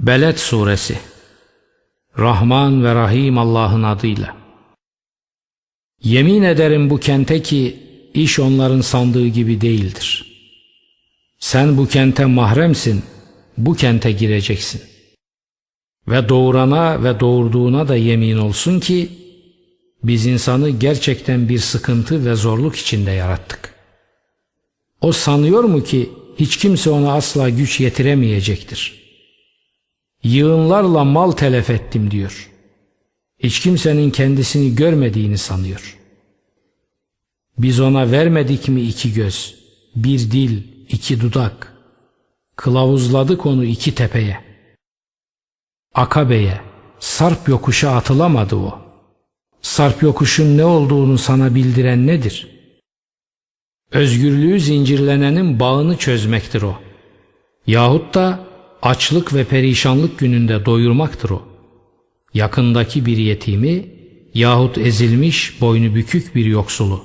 Beled Suresi Rahman ve Rahim Allah'ın adıyla Yemin ederim bu kente ki iş onların sandığı gibi değildir. Sen bu kente mahremsin, bu kente gireceksin. Ve doğurana ve doğurduğuna da yemin olsun ki biz insanı gerçekten bir sıkıntı ve zorluk içinde yarattık. O sanıyor mu ki hiç kimse ona asla güç yetiremeyecektir. Yığınlarla mal telef ettim diyor. Hiç kimsenin kendisini görmediğini sanıyor. Biz ona vermedik mi iki göz, bir dil, iki dudak. Kılavuzladık onu iki tepeye. Akabe'ye, Sarp yokuşa atılamadı o. Sarp yokuşun ne olduğunu sana bildiren nedir? Özgürlüğü zincirlenenin bağını çözmektir o. Yahut da açlık ve perişanlık gününde doyurmaktır o. Yakındaki bir yetimi yahut ezilmiş boynu bükük bir yoksulu.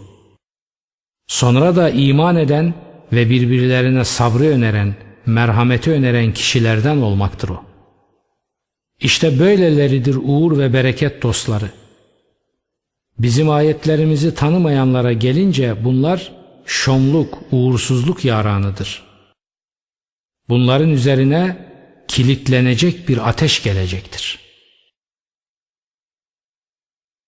Sonra da iman eden ve birbirlerine sabrı öneren, merhameti öneren kişilerden olmaktır o. İşte böyleleridir uğur ve bereket dostları. Bizim ayetlerimizi tanımayanlara gelince bunlar şomluk, uğursuzluk yaranıdır. Bunların üzerine kilitlenecek bir ateş gelecektir.